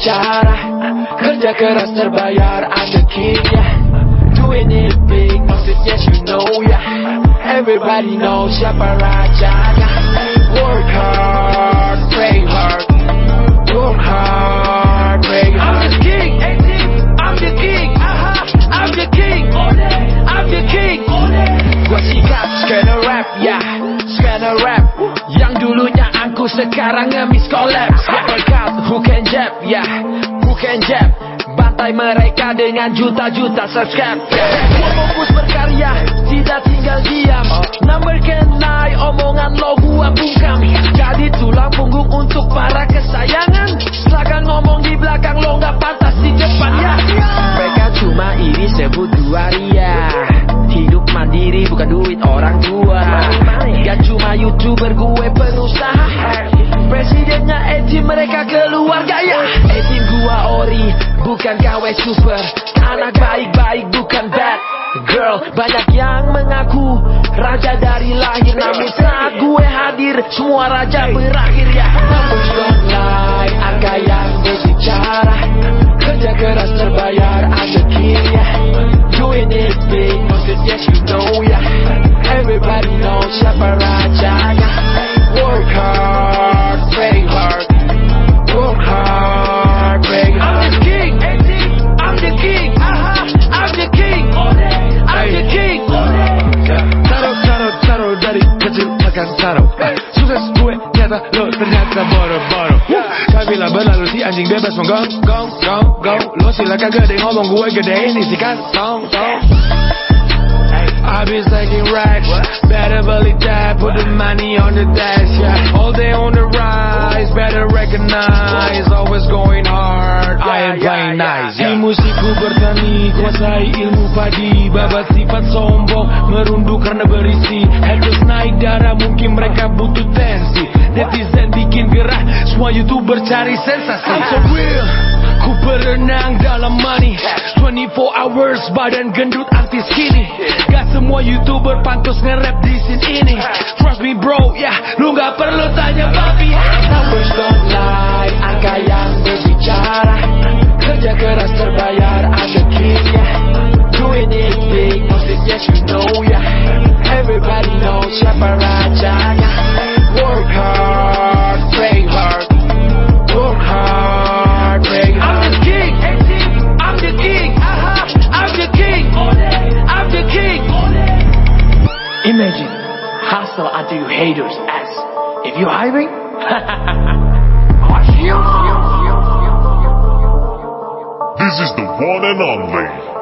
berbicara Kerja keras terbayar I'm the king yeah Doing it big maksudnya you know yeah Everybody knows siapa rajanya Work hard, pray hard. Work hard, pray hard. I'm the king, I'm the king I'm the king, I'm the king Gua sikap skena rap ya yeah. Skena rap. Yang dulunya angku sekarang ngemis collab Uppercut, who can jab yeah. Who can jab? Bantai mereka dengan juta-juta subscribe Gua bukan KW super. Anak baik-baik bukan bad girl. Banyak yang mengaku raja dari lahir Namun saat gue hadir semua raja berakhir ya. Numbers taruh Sukses gue nyata lo ternyata boro-boro berlalu si anjing bebas mau go, go, go, go Lo silakan gede ngomong gue gedein isi kantong, tong I be stacking racks. Better believe that. Put the money on the dash yeah. All day on the rise. Better recognize. Always going hard. I ain't playing nice yeah. Musikku bertani Kuasai ilmu padi. Babat sifat sombong Merunduk karena berisi. Haters naik darah Mungkin mereka butuh tensi. Netizen bikin gerah Semua youtuber cari sensasi. I'm so real Ku berenang dalam money. 24 hours badan gendut anti skinny Gak semua youtuber pantas nge-rap di scene ini. Trust me bro, ya yeah, lu gak perlu tanya papi. Don't maksudnya you know ya yeah. Everybody knows siapa rajanya Work hard, pray hard. Work hard, pray hard I'm the king, I'm the king uh-huh. I'm the king, I'm the king. Imagine, hustle until you haters ask If you hiring, This is the one and only